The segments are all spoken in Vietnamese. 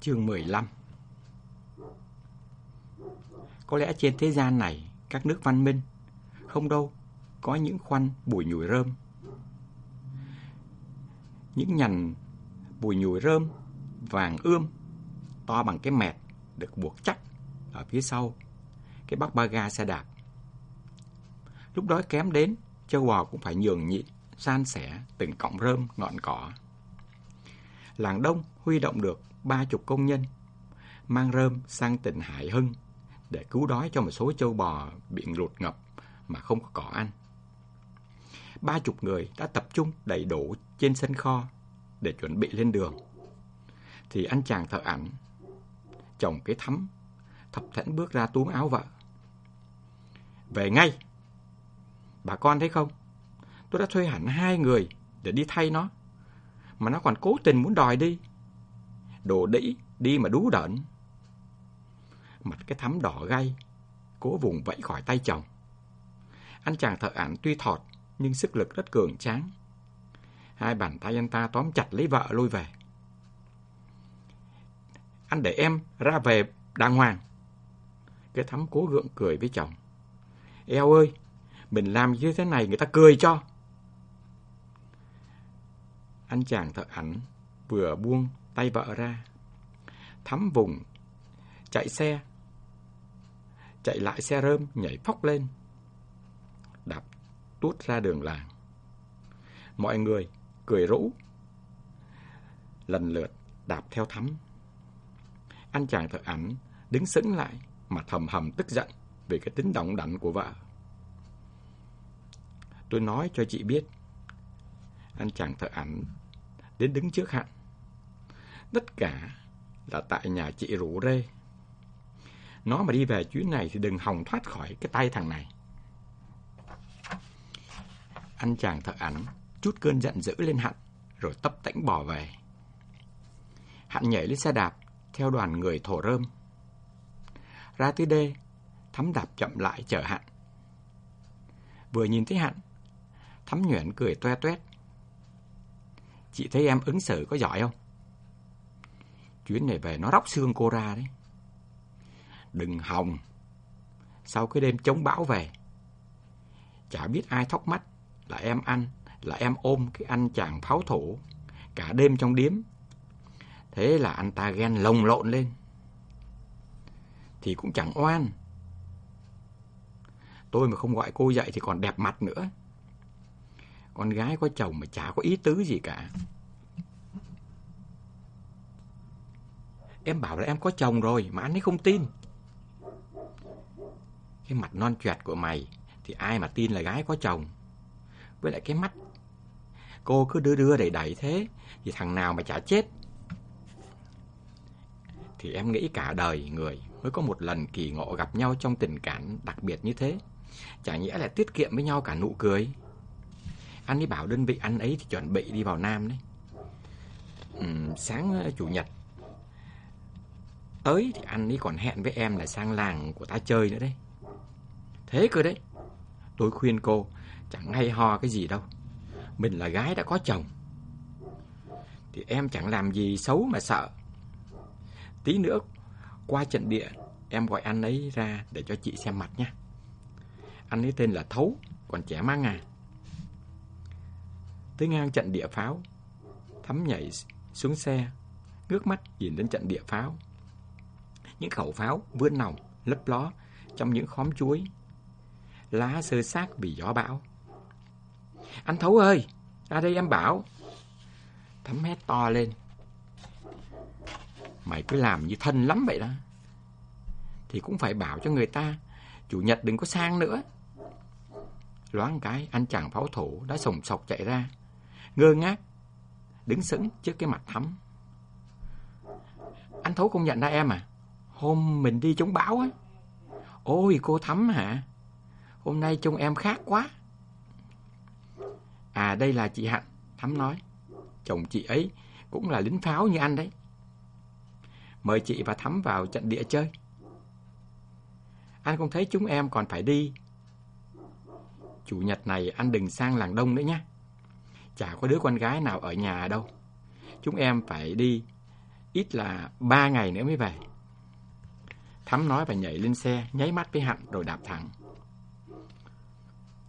Chương 15 Có lẽ trên thế gian này, các nước văn minh, không đâu, có những khoăn bùi nhùi rơm. Những nhành bùi nhùi rơm vàng ươm, to bằng cái mẹt, được buộc chắc ở phía sau, cái bắc ba ga xe đạp. Lúc đói kém đến, châu bò cũng phải nhường nhịn, san sẻ từng cọng rơm ngọn cỏ. Làng Đông huy động được ba chục công nhân, mang rơm sang tỉnh Hải Hưng để cứu đói cho một số châu bò bị lụt ngập mà không có cỏ ăn. Ba chục người đã tập trung đầy đủ trên sân kho để chuẩn bị lên đường. Thì anh chàng thợ ảnh, chồng cái thắm, thập thẫn bước ra túm áo vợ. Về ngay! Bà con thấy không? Tôi đã thuê hẳn hai người để đi thay nó. Mà nó còn cố tình muốn đòi đi. Đồ đĩ, đi mà đú đẩn. Mặt cái thắm đỏ gay, cố vùng vẫy khỏi tay chồng. Anh chàng thợ ảnh tuy thọt, nhưng sức lực rất cường tráng. Hai bàn tay anh ta tóm chặt lấy vợ lôi về. Anh để em ra về đàng hoàng. Cái thắm cố gượng cười với chồng. Eo ơi, mình làm như thế này người ta cười cho. Anh chàng thợ ảnh vừa buông tay vợ ra. Thắm vùng, chạy xe, chạy lại xe rơm, nhảy phóc lên. Đạp tuốt ra đường làng. Mọi người cười rũ, lần lượt đạp theo thắm. Anh chàng thợ ảnh đứng sững lại, mặt hầm hầm tức giận vì cái tính động đảnh của vợ. Tôi nói cho chị biết. Anh chàng thợ ảnh đến đứng trước hạn. Tất cả là tại nhà chị rủ rê. Nó mà đi về chuyến này thì đừng hòng thoát khỏi cái tay thằng này. Anh chàng thợ ảnh chút cơn giận dữ lên Hạnh, rồi tấp tễnh bỏ về. Hạnh nhảy lên xe đạp, theo đoàn người thổ rơm. Ra tới đê, thắm đạp chậm lại chở Hạnh. Vừa nhìn thấy Hạnh, thắm nhuyễn cười toe toét. Chị thấy em ứng xử có giỏi không? Chuyến này về nó róc xương cô ra đấy. Đừng hòng. Sau cái đêm chống bão về, chả biết ai thóc mắt là em ăn là em ôm cái anh chàng pháo thủ cả đêm trong điếm. Thế là anh ta ghen lồng lộn lên. Thì cũng chẳng oan. Tôi mà không gọi cô dậy thì còn đẹp mặt nữa. Con gái có chồng mà chả có ý tứ gì cả. Em bảo là em có chồng rồi mà anh ấy không tin. Cái mặt non choẹt của mày thì ai mà tin là gái có chồng. Với lại cái mắt, Cô cứ đưa đưa đẩy đẩy thế Thì thằng nào mà chả chết Thì em nghĩ cả đời người Mới có một lần kỳ ngộ gặp nhau Trong tình cảm đặc biệt như thế Chả nhẽ là tiết kiệm với nhau cả nụ cười anh ấy bảo đơn vị anh ấy Thì chuẩn bị đi vào Nam đấy. Ừ, Sáng ờ, Chủ nhật. Tới thì anh ấy còn hẹn với em Là sang làng của ta chơi nữa đấy. Thế cơ đấy. Tôi khuyên cô Chẳng hay ho cái gì đâu. Mình là gái đã có chồng. Thì em chẳng làm gì xấu mà sợ. Tí nữa Qua trận địa Em gọi anh ấy ra để cho chị xem mặt nha. Anh ấy tên là Thấu Còn trẻ mang à Tới ngang trận địa pháo Thắm nhảy xuống xe Ngước mắt nhìn đến trận địa pháo Những khẩu pháo vươn nòng Lấp ló Trong những khóm chuối Lá sơ xác bị gió bão anh Thấu ơi, ra đây em bảo. thắm hét to lên. Mày cứ làm như thân lắm vậy đó. Thì cũng phải bảo cho người ta, chủ nhật đừng có sang nữa. Loáng cái, anh chàng pháo thủ đã sồng sọc chạy ra. Ngơ ngác, đứng sững trước cái mặt thắm. Anh Thấu không nhận ra em à? Hôm mình đi chống bão á. Ôi cô Thắm hả? Hôm nay trông em khác quá. À đây là chị Hạnh, Thắm nói. Chồng chị ấy cũng là lính pháo như anh đấy. Mời chị và Thắm vào trận địa chơi. Anh không thấy chúng em còn phải đi. Chủ nhật này anh đừng sang làng đông nữa nhé. Chả có đứa con gái nào ở nhà đâu. Chúng em phải đi ít là ba ngày nữa mới về. Thắm nói và nhảy lên xe, nháy mắt với Hạnh rồi đạp thẳng.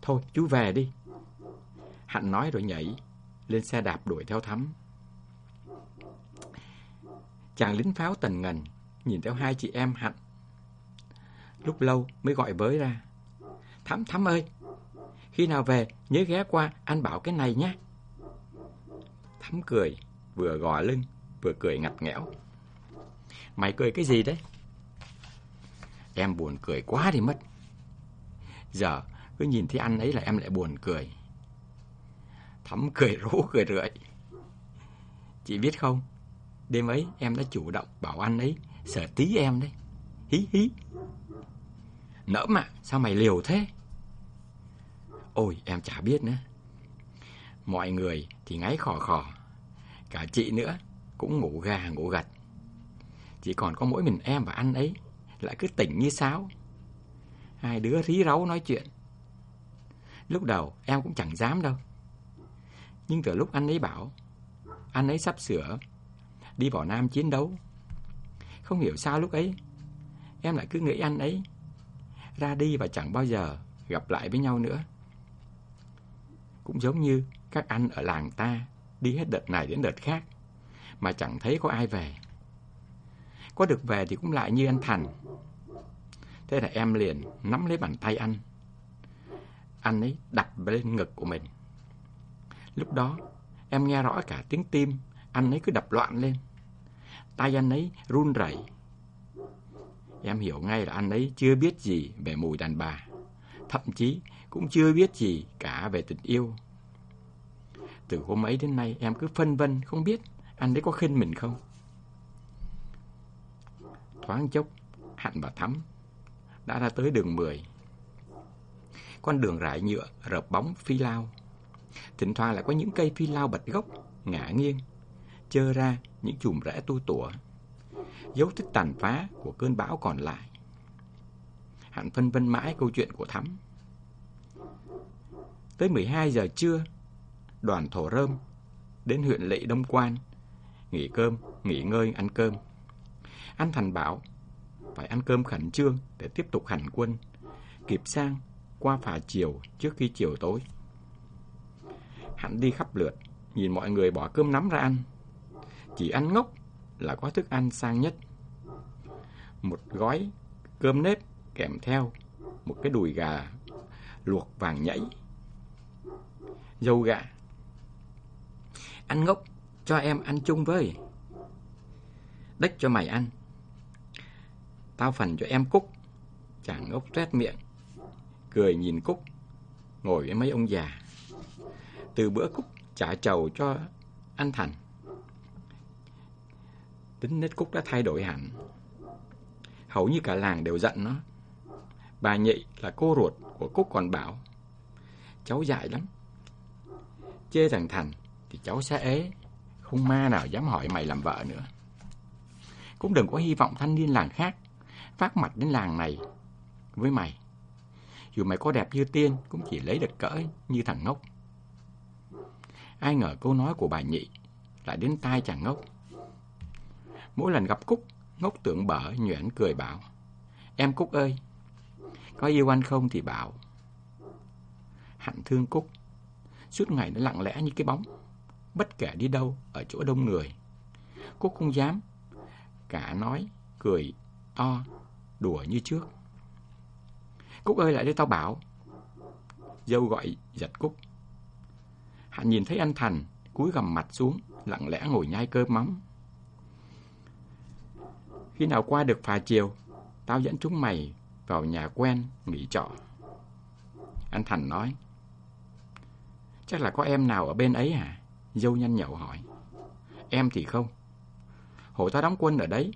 Thôi, chú về đi. Hạnh nói rồi nhảy, lên xe đạp đuổi theo Thắm. Chàng lính pháo tần ngần, nhìn theo hai chị em Hạnh. Lúc lâu mới gọi bới ra. Thắm, Thắm ơi, khi nào về nhớ ghé qua anh bảo cái này nhé. Thắm cười, vừa gò lưng, vừa cười ngặt nghẽo. Mày cười cái gì đấy? Em buồn cười quá đi mất. Giờ cứ nhìn thấy anh ấy là em lại buồn cười. Thắm cười rố cười rượi. Chị biết không, đêm ấy em đã chủ động bảo anh ấy sợ tí em đấy. Hí hí. Nỡ mà, sao mày liều thế? Ôi, em chả biết nữa. Mọi người thì ngáy khò khò. Cả chị nữa cũng ngủ gà ngủ gật. Chỉ còn có mỗi mình em và anh ấy lại cứ tỉnh như sáo. Hai đứa rí ráu nói chuyện. Lúc đầu em cũng chẳng dám đâu. Nhưng từ lúc anh ấy bảo, anh ấy sắp sửa đi vào Nam chiến đấu. Không hiểu sao lúc ấy, em lại cứ nghĩ anh ấy ra đi và chẳng bao giờ gặp lại với nhau nữa. Cũng giống như các anh ở làng ta đi hết đợt này đến đợt khác, mà chẳng thấy có ai về. Có được về thì cũng lại như anh Thành. Thế là em liền nắm lấy bàn tay anh. Anh ấy đập lên ngực của mình. Lúc đó, em nghe rõ cả tiếng tim anh ấy cứ đập loạn lên. Tay anh ấy run rẩy. Em hiểu ngay là anh ấy chưa biết gì về mùi đàn bà. Thậm chí cũng chưa biết gì cả về tình yêu. Từ hôm ấy đến nay em cứ phân vân không biết anh ấy có khinh mình không. Thoáng chốc, Hạnh và Thắm đã ra tới đường 10. Con đường rải nhựa rợp bóng phi lao. Thỉnh thoảng lại có những cây phi lao bật gốc, ngã nghiêng, chơ ra những chùm rễ tu tủa. Dấu tích tàn phá của cơn bão còn lại. Hạnh phân vân mãi câu chuyện của Thắm. Tới 12 giờ trưa, đoàn thổ rơm đến huyện Lệ Đông Quan, nghỉ cơm, nghỉ ngơi, ăn cơm. Anh Thành bảo phải ăn cơm khẩn trương để tiếp tục hành quân, kịp sang qua phà chiều trước khi chiều tối. Hắn đi khắp lượt, nhìn mọi người bỏ cơm nắm ra ăn. Chỉ ăn ngốc là có thức ăn sang nhất. Một gói cơm nếp kèm theo một cái đùi gà luộc vàng nhảy. Dâu gà. Ăn ngốc, cho em ăn chung với. Đếch cho mày ăn. Tao phần cho em Cúc. Chàng ngốc rét miệng. Cười nhìn Cúc. Ngồi với mấy ông già. Từ bữa Cúc trả trầu cho anh Thành. Tính nết Cúc đã thay đổi hẳn. Hầu như cả làng đều giận nó. Bà nhị là cô ruột của Cúc còn bảo. Cháu dại lắm. Chê thằng Thành cháu sẽ ế. Không ma nào dám hỏi mày làm vợ nữa. Cũng đừng có hy vọng thanh niên làng khác phát mặt đến làng này với mày. Dù mày có đẹp như tiên cũng chỉ lấy được cỡ như thằng ngốc. Ai ngờ câu nói của bà nhị lại đến tai chàng ngốc. Mỗi lần gặp Cúc, ngốc tưởng bở nhuyễn cười bảo. Em Cúc ơi, có yêu anh không thì bảo. Hạnh thương Cúc, suốt ngày nó lặng lẽ như cái bóng, bất kể đi đâu ở chỗ đông người. Cúc không dám, cả nói, cười to, đùa như trước. Cúc ơi lại đây tao bảo. Dâu gọi giật Cúc. Hạ nhìn thấy anh Thành cúi gầm mặt xuống, lặng lẽ ngồi nhai cơm mắm. Khi nào qua được phà chiều, tao dẫn chúng mày vào nhà quen nghỉ trọ. Anh Thành nói. Chắc là có em nào ở bên ấy hả? Dâu nhanh nhậu hỏi. Em thì không. Hồi tao đóng quân ở đấy,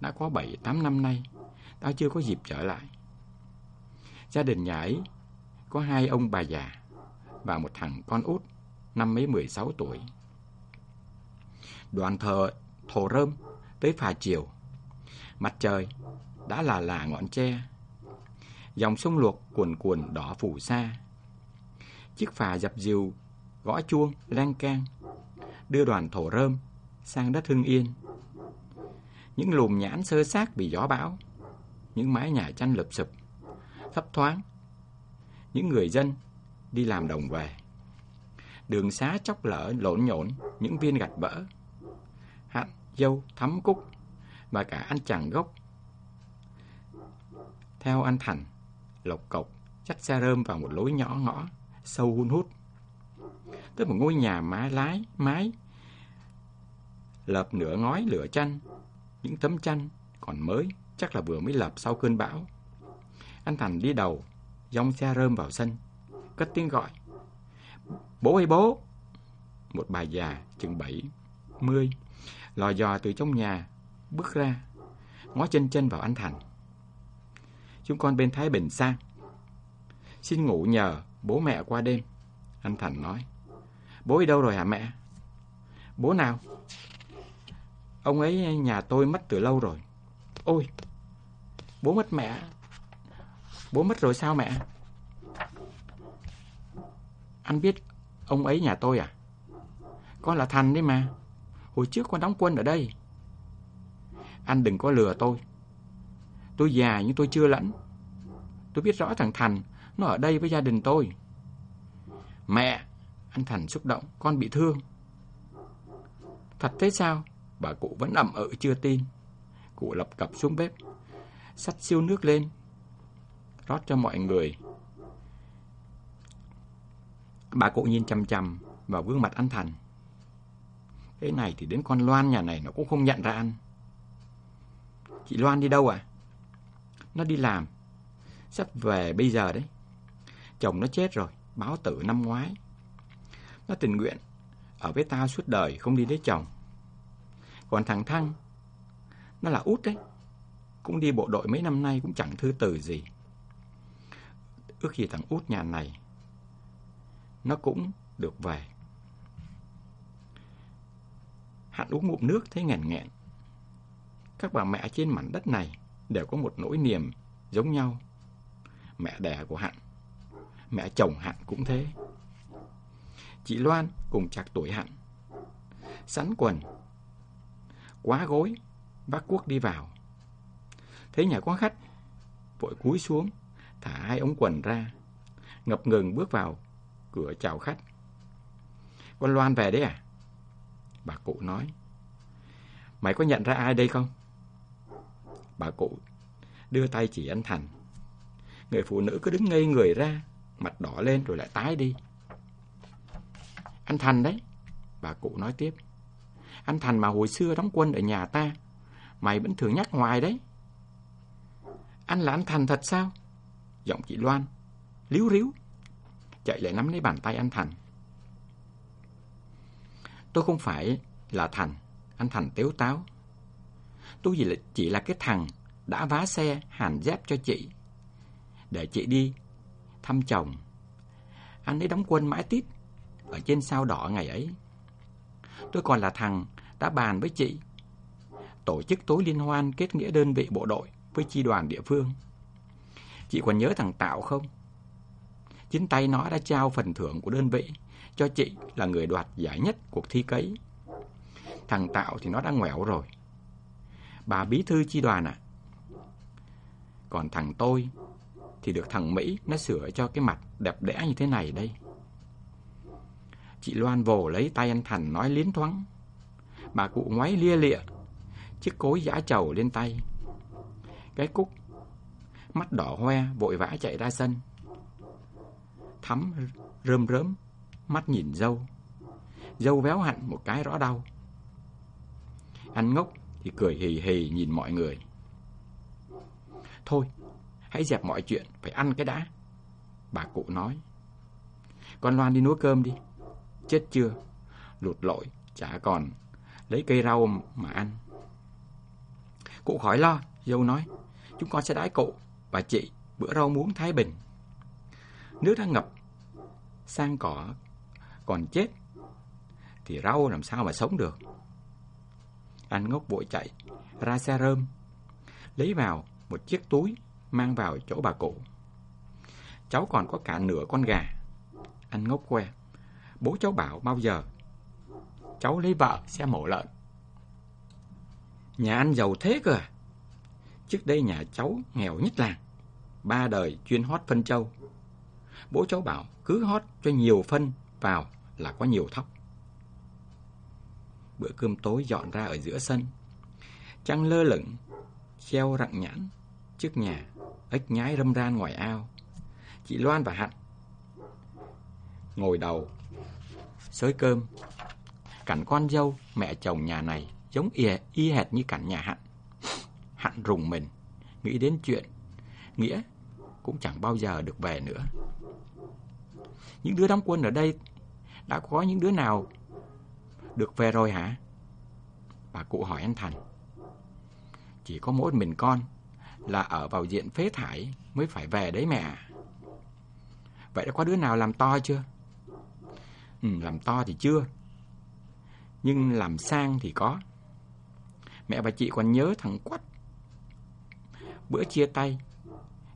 đã có 7-8 năm nay, tao chưa có dịp trở lại. Gia đình nhà ấy có hai ông bà già và một thằng con út năm mấy 16 tuổi. Đoàn thờ thổ rơm tới phà chiều. Mặt trời đã là là ngọn tre. Dòng sông luộc cuồn cuồn đỏ phủ xa. Chiếc phà dập dìu gõ chuông, lan can, đưa đoàn thổ rơm sang đất Hưng Yên. những lùm nhãn sơ xác bị gió bão, những mái nhà chăn lụp sụp, thấp thoáng, những người dân đi làm đồng về. Đường xá chóc lở lộn nhộn, những viên gạch vỡ, hạnh, dâu, thắm cúc và cả anh chàng gốc. Theo anh Thành, lộc cộc dắt xe rơm vào một lối nhỏ ngõ, sâu hun hút. Tới một ngôi nhà mái lái, mái, lợp nửa ngói lửa chanh, những tấm chanh còn mới, chắc là vừa mới lợp sau cơn bão. Anh Thành đi đầu, dòng xe rơm vào sân, cất tiếng gọi. Bố ơi bố! Một bà già chừng bảy, mươi, lò dò từ trong nhà, bước ra, ngó chân chân vào anh Thành. Chúng con bên Thái Bình sang. Xin ngủ nhờ bố mẹ qua đêm. Anh Thành nói. Bố đi đâu rồi hả mẹ? Bố nào? Ông ấy nhà tôi mất từ lâu rồi. Ôi, bố mất mẹ. Bố mất rồi sao mẹ? Anh biết ông ấy nhà tôi à? Con là Thành đấy mà. Hồi trước con đóng quân ở đây. Anh đừng có lừa tôi. Tôi già nhưng tôi chưa lẫn. Tôi biết rõ thằng Thành nó ở đây với gia đình tôi. Mẹ! Anh Thành xúc động. Con bị thương. Thật thế sao? Bà cụ vẫn ẩm ở chưa tin. Cụ lập cập xuống bếp. Sắt siêu nước lên. Rót cho mọi người. Bà cụ nhìn chăm chăm vào gương mặt anh Thành. Thế này thì đến con Loan nhà này nó cũng không nhận ra anh. Chị Loan đi đâu à? Nó đi làm. Sắp về bây giờ đấy. Chồng nó chết rồi, báo tử năm ngoái. Nó tình nguyện, ở với tao suốt đời không đi lấy chồng. Còn thằng Thăng, nó là út đấy. Cũng đi bộ đội mấy năm nay cũng chẳng thư từ gì. Ước gì thằng út nhà này, nó cũng được về. Hạn uống ngụm nước thấy nghẹn nghẹn. Các bà mẹ trên mảnh đất này đều có một nỗi niềm giống nhau. Mẹ đẻ của Hạnh, mẹ chồng Hạnh cũng thế. Chị Loan cùng chạc tuổi hẳn. Sắn quần, quá gối, bác Quốc đi vào. Thấy nhà có khách, vội cúi xuống, thả hai ống quần ra, ngập ngừng bước vào cửa chào khách. Con Loan về đấy à? Bà cụ nói. Mày có nhận ra ai đây không? Bà cụ đưa tay chỉ anh Thành. Người phụ nữ cứ đứng ngây người ra, mặt đỏ lên rồi lại tái đi. Anh Thành đấy, bà cụ nói tiếp. Anh Thành mà hồi xưa đóng quân ở nhà ta, mày vẫn thường nhắc hoài đấy. Anh là anh Thành thật sao? Giọng chị Loan, líu ríu, chạy lại nắm lấy bàn tay anh Thành. Tôi không phải là Thành, anh Thành tếu táo. Tôi chỉ là, chỉ là cái thằng đã vá xe hàn dép cho chị. Để chị đi thăm chồng. Anh ấy đóng quân mãi tít ở trên sao đỏ ngày ấy. Tôi còn là thằng đã bàn với chị, tổ chức tối liên hoan kết nghĩa đơn vị bộ đội với chi đoàn địa phương. Chị còn nhớ thằng Tạo không? Chính tay nó đã trao phần thưởng của đơn vị cho chị là người đoạt giải nhất cuộc thi cấy. Thằng Tạo thì nó đã ngoẻo rồi. Bà bí thư chi đoàn ạ. Còn thằng tôi thì được thằng Mỹ nó sửa cho cái mặt đẹp đẽ như thế này đây. Chị Loan vồ lấy tay anh Thành nói liến thoáng. Bà cụ ngoáy lia lịa, chiếc cối giã trầu lên tay. Cái cúc, mắt đỏ hoe vội vã chạy ra sân. Thắm rơm rớm, mắt nhìn dâu. Dâu véo hẳn một cái rõ đau. Anh ngốc thì cười hì hì nhìn mọi người. Thôi, hãy dẹp mọi chuyện, phải ăn cái đã. Bà cụ nói. Con Loan đi nấu cơm đi. Chết chưa? Lụt lội, chả còn lấy cây rau mà ăn. Cụ khỏi lo, dâu nói. Chúng con sẽ đái cụ và chị bữa rau muống Thái Bình. Nước đã ngập, sang cỏ còn chết, thì rau làm sao mà sống được. Anh ngốc vội chạy, ra xe rơm, lấy vào một chiếc túi, mang vào chỗ bà cụ. Cháu còn có cả nửa con gà. Anh ngốc que. Bố cháu bảo bao giờ cháu lấy vợ sẽ mổ lợn. Nhà anh giàu thế cơ à? Trước đây nhà cháu nghèo nhất làng. Ba đời chuyên hót phân châu. Bố cháu bảo cứ hót cho nhiều phân vào là có nhiều thóc. Bữa cơm tối dọn ra ở giữa sân. Trăng lơ lửng, treo rặng nhãn trước nhà, ếch nhái râm ran ngoài ao. Chị Loan và Hạnh ngồi đầu xới cơm. Cảnh con dâu, mẹ chồng nhà này giống y, y hệt như cảnh nhà Hạnh. Hạnh rùng mình, nghĩ đến chuyện, nghĩa cũng chẳng bao giờ được về nữa. Những đứa đóng quân ở đây đã có những đứa nào được về rồi hả? Bà cụ hỏi anh Thành. Chỉ có mỗi mình con là ở vào diện phế thải mới phải về đấy mẹ Vậy đã có đứa nào làm to chưa? Ừ, làm to thì chưa. Nhưng làm sang thì có. Mẹ và chị còn nhớ thằng Quách. Bữa chia tay,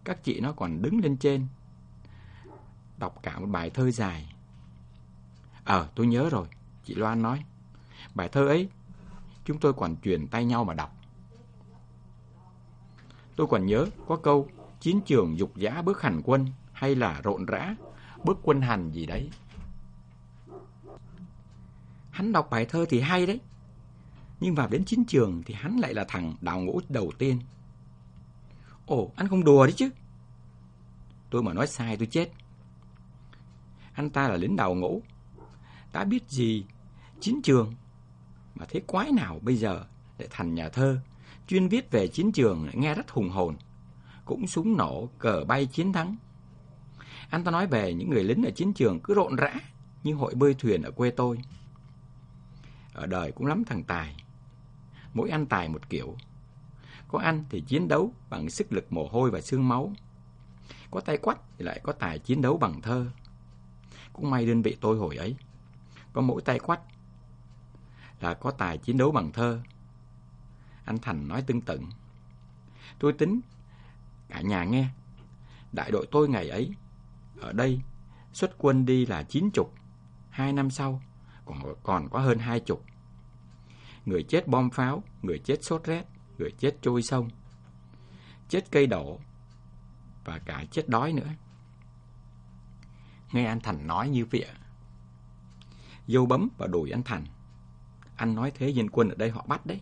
các chị nó còn đứng lên trên. Đọc cả một bài thơ dài. Ờ, tôi nhớ rồi, chị Loan nói. Bài thơ ấy, chúng tôi còn truyền tay nhau mà đọc. Tôi còn nhớ có câu chiến trường dục dã bước hành quân hay là rộn rã bước quân hành gì đấy. Hắn đọc bài thơ thì hay đấy. Nhưng vào đến chiến trường thì hắn lại là thằng đào ngũ đầu tiên. Ồ, anh không đùa đấy chứ. Tôi mà nói sai tôi chết. Anh ta là lính đào ngũ. Đã biết gì chiến trường. Mà thế quái nào bây giờ lại thành nhà thơ. Chuyên viết về chiến trường nghe rất hùng hồn. Cũng súng nổ, cờ bay chiến thắng. Anh ta nói về những người lính ở chiến trường cứ rộn rã như hội bơi thuyền ở quê tôi. Ở đời cũng lắm thằng Tài. Mỗi anh Tài một kiểu. Có anh thì chiến đấu bằng sức lực mồ hôi và xương máu. Có tay quách thì lại có tài chiến đấu bằng thơ. Cũng may đơn vị tôi hồi ấy. Có mỗi tay quách là có tài chiến đấu bằng thơ. Anh Thành nói tương tự. Tôi tính cả nhà nghe. Đại đội tôi ngày ấy ở đây xuất quân đi là chín chục. Hai năm sau còn, còn có hơn hai chục. Người chết bom pháo, người chết sốt rét, người chết trôi sông, chết cây đổ và cả chết đói nữa. Nghe anh Thành nói như vậy. Dâu bấm vào đùi anh Thành. Anh nói thế dân quân ở đây họ bắt đấy.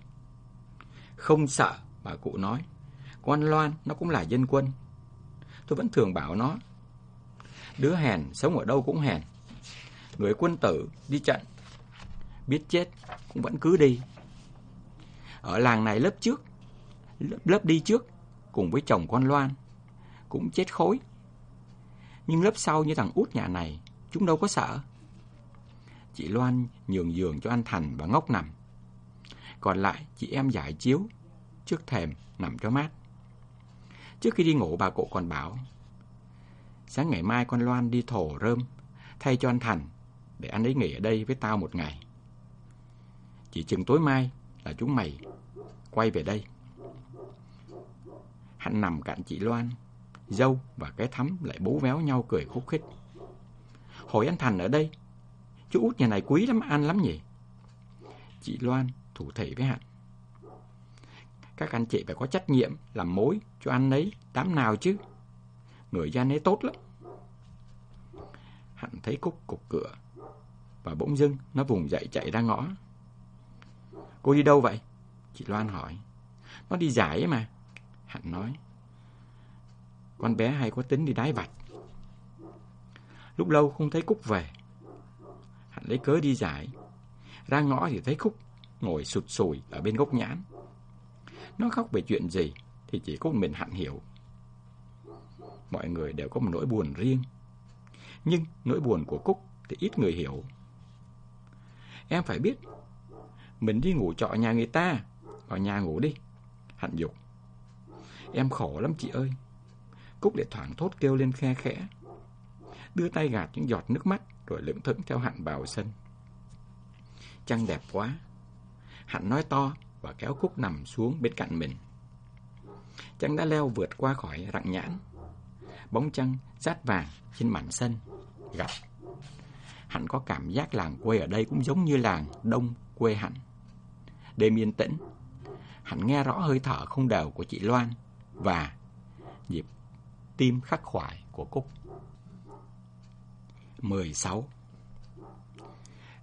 Không sợ, bà cụ nói. Con Loan nó cũng là dân quân. Tôi vẫn thường bảo nó. Đứa hèn sống ở đâu cũng hèn. Người quân tử đi trận biết chết cũng vẫn cứ đi. Ở làng này lớp trước, lớp, lớp đi trước cùng với chồng con Loan cũng chết khối. Nhưng lớp sau như thằng út nhà này, chúng đâu có sợ. Chị Loan nhường giường cho anh Thành và Ngốc nằm. Còn lại chị em giải chiếu trước thềm nằm cho mát. Trước khi đi ngủ bà cụ còn bảo Sáng ngày mai con Loan đi thổ rơm Thay cho anh Thành Để anh ấy nghỉ ở đây với tao một ngày chỉ chừng tối mai là chúng mày quay về đây. Hắn nằm cạnh chị Loan, dâu và cái thắm lại bố véo nhau cười khúc khích. Hồi anh Thành ở đây, chú út nhà này quý lắm, ăn lắm nhỉ? Chị Loan thủ thể với Hạnh. Các anh chị phải có trách nhiệm làm mối cho anh ấy đám nào chứ. Người gian ấy tốt lắm. Hạnh thấy Cúc cục cửa và bỗng dưng nó vùng dậy chạy ra ngõ. Cô đi đâu vậy? Chị Loan hỏi. Nó đi giải mà. Hạnh nói. Con bé hay có tính đi đái vạch. Lúc lâu không thấy Cúc về. Hạnh lấy cớ đi giải. Ra ngõ thì thấy Cúc ngồi sụt sùi ở bên gốc nhãn. Nó khóc về chuyện gì thì chỉ có mình Hạnh hiểu. Mọi người đều có một nỗi buồn riêng. Nhưng nỗi buồn của Cúc thì ít người hiểu. Em phải biết mình đi ngủ trọ nhà người ta. Vào nhà ngủ đi. Hạnh dục. Em khổ lắm chị ơi. Cúc để thoảng thốt kêu lên khe khẽ. Đưa tay gạt những giọt nước mắt Rồi lững thững theo Hạnh vào sân. Trăng đẹp quá. Hạnh nói to Và kéo Cúc nằm xuống bên cạnh mình. Trăng đã leo vượt qua khỏi rặng nhãn. Bóng trăng rát vàng trên mảnh sân. Gặp. Hạnh có cảm giác làng quê ở đây cũng giống như làng đông quê Hạnh đêm yên tĩnh. Hắn nghe rõ hơi thở không đều của chị Loan và nhịp tim khắc khoải của Cúc. 16.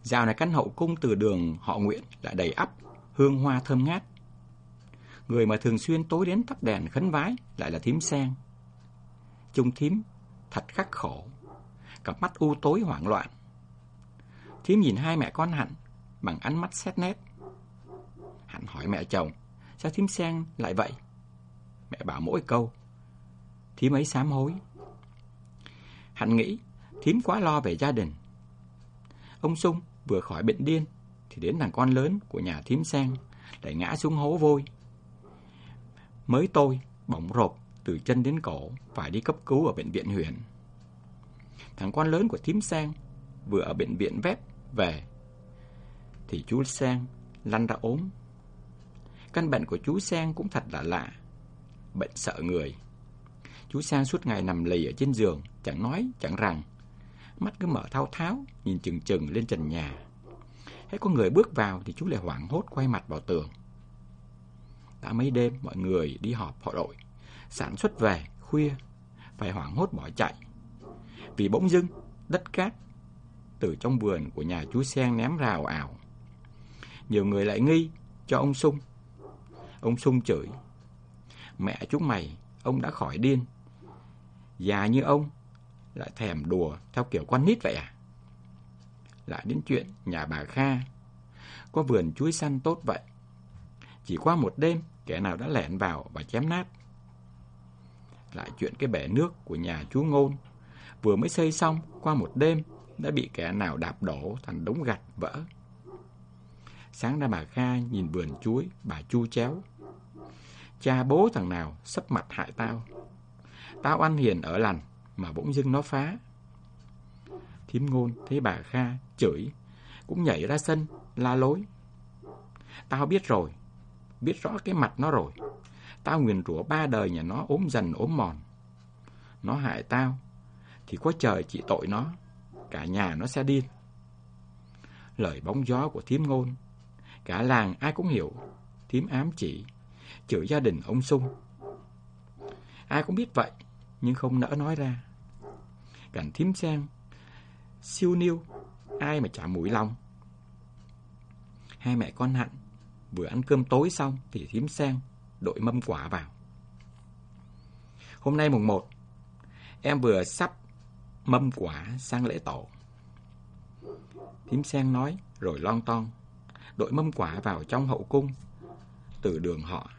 Dạo này căn hậu cung từ đường họ Nguyễn lại đầy ắp, hương hoa thơm ngát. Người mà thường xuyên tối đến tắt đèn khấn vái lại là thím sen. Trung thím thật khắc khổ, cặp mắt u tối hoảng loạn. Thím nhìn hai mẹ con Hạnh bằng ánh mắt xét nét. Hạnh hỏi mẹ chồng, sao thím sen lại vậy? Mẹ bảo mỗi câu, thím ấy sám hối. Hạnh nghĩ, thím quá lo về gia đình. Ông Sung vừa khỏi bệnh điên, thì đến thằng con lớn của nhà thím sen lại ngã xuống hố vôi. Mới tôi, bỏng rộp từ chân đến cổ, phải đi cấp cứu ở bệnh viện huyện. Thằng con lớn của thím sen vừa ở bệnh viện vép về, thì chú sen lăn ra ốm. Căn bệnh của chú sen cũng thật là lạ, bệnh sợ người. Chú Sang suốt ngày nằm lì ở trên giường, chẳng nói, chẳng rằng. Mắt cứ mở thao tháo, nhìn chừng chừng lên trần nhà. Hãy có người bước vào thì chú lại hoảng hốt quay mặt vào tường. Đã mấy đêm mọi người đi họp họ đội, sản xuất về, khuya, phải hoảng hốt bỏ chạy. Vì bỗng dưng, đất cát từ trong vườn của nhà chú Sen ném rào ảo. Nhiều người lại nghi cho ông Sung. Ông Sung chửi. Mẹ chúng mày, ông đã khỏi điên. Già như ông, lại thèm đùa theo kiểu con nít vậy à? Lại đến chuyện nhà bà Kha, có vườn chuối săn tốt vậy. Chỉ qua một đêm, kẻ nào đã lẻn vào và chém nát. Lại chuyện cái bể nước của nhà chú Ngôn, vừa mới xây xong qua một đêm đã bị kẻ nào đạp đổ thành đống gạch vỡ. Sáng ra bà Kha nhìn vườn chuối, bà chu chéo. Cha bố thằng nào sắp mặt hại tao. Tao ăn hiền ở lành, mà bỗng dưng nó phá. Thiếm ngôn thấy bà Kha chửi, cũng nhảy ra sân, la lối. Tao biết rồi, biết rõ cái mặt nó rồi. Tao nguyền rủa ba đời nhà nó ốm dần ốm mòn. Nó hại tao, thì có trời chỉ tội nó, cả nhà nó sẽ điên. Lời bóng gió của thiếm ngôn, cả làng ai cũng hiểu, thím ám chỉ, chửi gia đình ông Sung. Ai cũng biết vậy, nhưng không nỡ nói ra. Cảnh thím sen, siêu niêu, ai mà chả mũi lòng. Hai mẹ con Hạnh vừa ăn cơm tối xong thì thím sen đội mâm quả vào. Hôm nay mùng 1, em vừa sắp mâm quả sang lễ tổ. Thím sen nói rồi lon ton, đội mâm quả vào trong hậu cung, từ đường họ.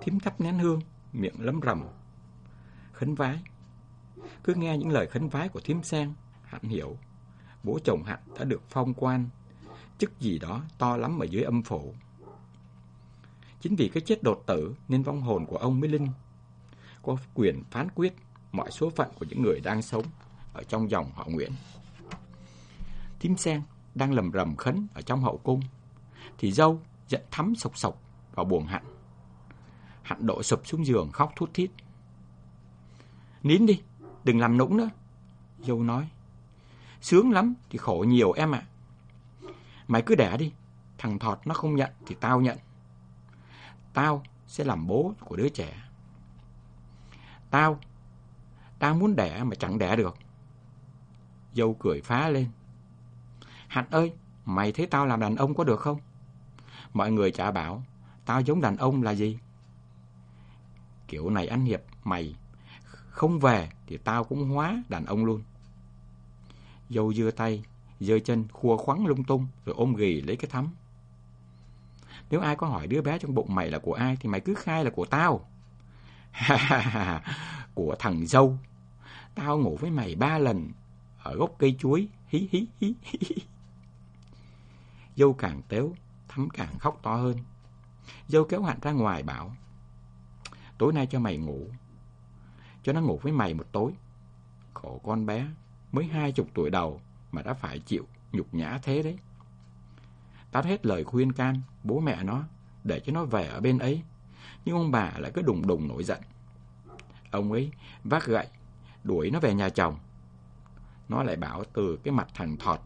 Thím thắp nén hương, miệng lấm rầm, khấn vái. Cứ nghe những lời khấn vái của thím sen, Hạnh hiểu, bố chồng Hạnh đã được phong quan, chức gì đó to lắm ở dưới âm phủ. Chính vì cái chết đột tử nên vong hồn của ông mới linh, có quyền phán quyết mọi số phận của những người đang sống ở trong dòng họ Nguyễn. Thím sen đang lầm rầm khấn ở trong hậu cung, thì dâu giận thắm sộc sộc vào buồng Hạnh. Hạnh độ sụp xuống giường khóc thút thít. Nín đi, đừng làm nũng nữa. Dâu nói. Sướng lắm thì khổ nhiều em ạ. Mày cứ đẻ đi, thằng Thọt nó không nhận thì tao nhận. Tao sẽ làm bố của đứa trẻ. Tao, tao muốn đẻ mà chẳng đẻ được. Dâu cười phá lên. Hạnh ơi, mày thấy tao làm đàn ông có được không? Mọi người chả bảo, tao giống đàn ông là gì? Kiểu này anh Hiệp, mày không về thì tao cũng hóa đàn ông luôn. Dâu dưa tay, dơ chân, khua khoắn lung tung rồi ôm ghì lấy cái thắm. Nếu ai có hỏi đứa bé trong bụng mày là của ai thì mày cứ khai là của tao. của thằng dâu. Tao ngủ với mày ba lần ở gốc cây chuối. Hí hí hí hí. Dâu càng téo, thắm càng khóc to hơn. Dâu kéo Hạnh ra ngoài bảo Tối nay cho mày ngủ cho nó ngủ với mày một tối. Khổ con bé, mới hai chục tuổi đầu mà đã phải chịu nhục nhã thế đấy. Tát hết lời khuyên can bố mẹ nó để cho nó về ở bên ấy. Nhưng ông bà lại cứ đùng đùng nổi giận. Ông ấy vác gậy, đuổi nó về nhà chồng. Nó lại bảo từ cái mặt thằng thọt,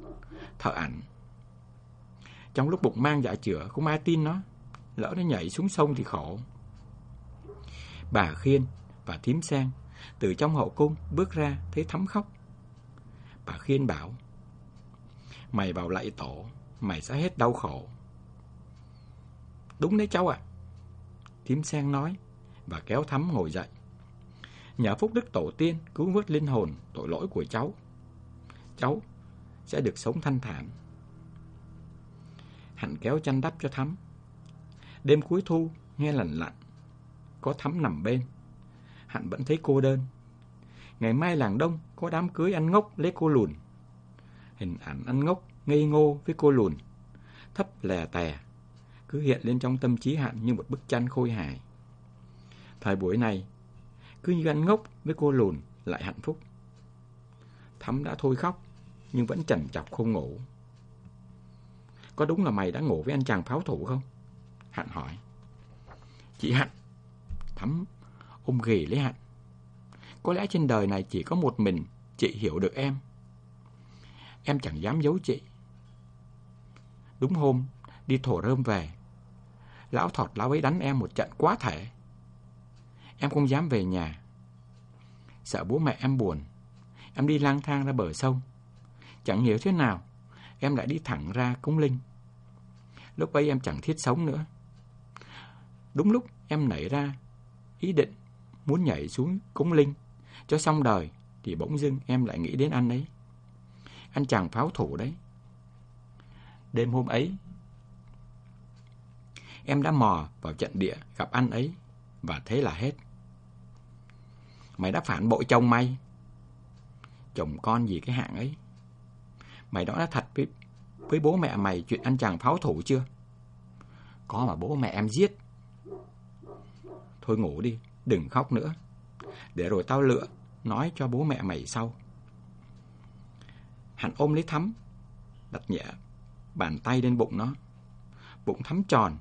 thợ ảnh. Trong lúc bụng mang dạ chữa, không ai tin nó. lỡ nó nhảy xuống sông thì khổ. Bà Khiên và Thím Sang từ trong hậu cung bước ra thấy thắm khóc. Bà Khiên bảo, mày vào lạy tổ, mày sẽ hết đau khổ. Đúng đấy cháu ạ. Thím Sang nói và kéo thắm ngồi dậy. Nhờ phúc đức tổ tiên cứu vớt linh hồn tội lỗi của cháu. Cháu sẽ được sống thanh thản. Hạnh kéo chăn đắp cho thắm. Đêm cuối thu nghe lạnh lạnh, có thắm nằm bên. Hạnh vẫn thấy cô đơn. Ngày mai làng đông có đám cưới ăn ngốc lấy cô lùn. Hình ảnh ăn ngốc ngây ngô với cô lùn, thấp lè tè, cứ hiện lên trong tâm trí Hạnh như một bức tranh khôi hài. Thời buổi này, cứ như ăn ngốc với cô lùn lại hạnh phúc. Thắm đã thôi khóc, nhưng vẫn chần chọc không ngủ. Có đúng là mày đã ngủ với anh chàng pháo thủ không? Hạnh hỏi. Chị Hạnh. Thắm ôm ghì lấy Hạnh. Có lẽ trên đời này chỉ có một mình chị hiểu được em. Em chẳng dám giấu chị. Đúng hôm, đi thổ rơm về. Lão thọt lão ấy đánh em một trận quá thể. Em không dám về nhà. Sợ bố mẹ em buồn. Em đi lang thang ra bờ sông. Chẳng hiểu thế nào, em lại đi thẳng ra cống linh. Lúc ấy em chẳng thiết sống nữa. Đúng lúc em nảy ra ý định muốn nhảy xuống cống linh cho xong đời thì bỗng dưng em lại nghĩ đến anh ấy. Anh chàng pháo thủ đấy. Đêm hôm ấy, em đã mò vào trận địa gặp anh ấy và thế là hết. Mày đã phản bội chồng mày. Chồng con gì cái hạng ấy. Mày đã là thật với, với bố mẹ mày chuyện anh chàng pháo thủ chưa? Có mà bố mẹ em giết. Thôi ngủ đi, đừng khóc nữa. Để rồi tao lựa, nói cho bố mẹ mày sau. Hạnh ôm lấy thắm, đặt nhẹ bàn tay lên bụng nó. Bụng thắm tròn,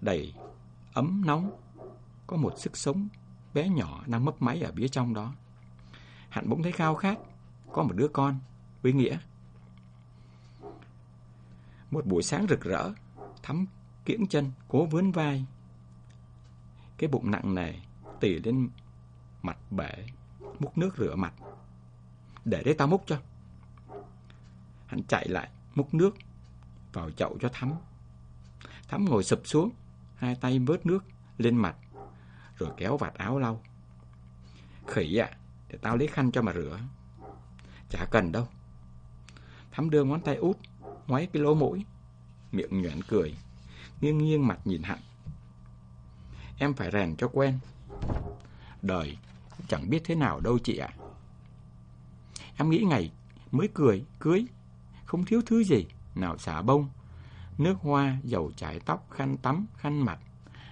đầy ấm nóng, có một sức sống bé nhỏ đang mấp máy ở phía trong đó. Hạnh bỗng thấy khao khát, có một đứa con với Nghĩa. Một buổi sáng rực rỡ, thắm kiễng chân, cố vướn vai. Cái bụng nặng nề, tỉ lên mặt bể, múc nước rửa mặt. Để đấy tao múc cho. Hắn chạy lại, múc nước vào chậu cho Thắm. Thắm ngồi sụp xuống, hai tay vớt nước lên mặt, rồi kéo vạt áo lau. Khỉ ạ, để tao lấy khăn cho mà rửa. Chả cần đâu. Thắm đưa ngón tay út, ngoáy cái lỗ mũi, miệng nhoẻn cười, nghiêng nghiêng mặt nhìn Hạnh. Em phải rèn cho quen. Đời chẳng biết thế nào đâu chị ạ. Em nghĩ ngày mới cười, cưới, không thiếu thứ gì, nào xả bông, nước hoa, dầu chải tóc, khăn tắm, khăn mặt,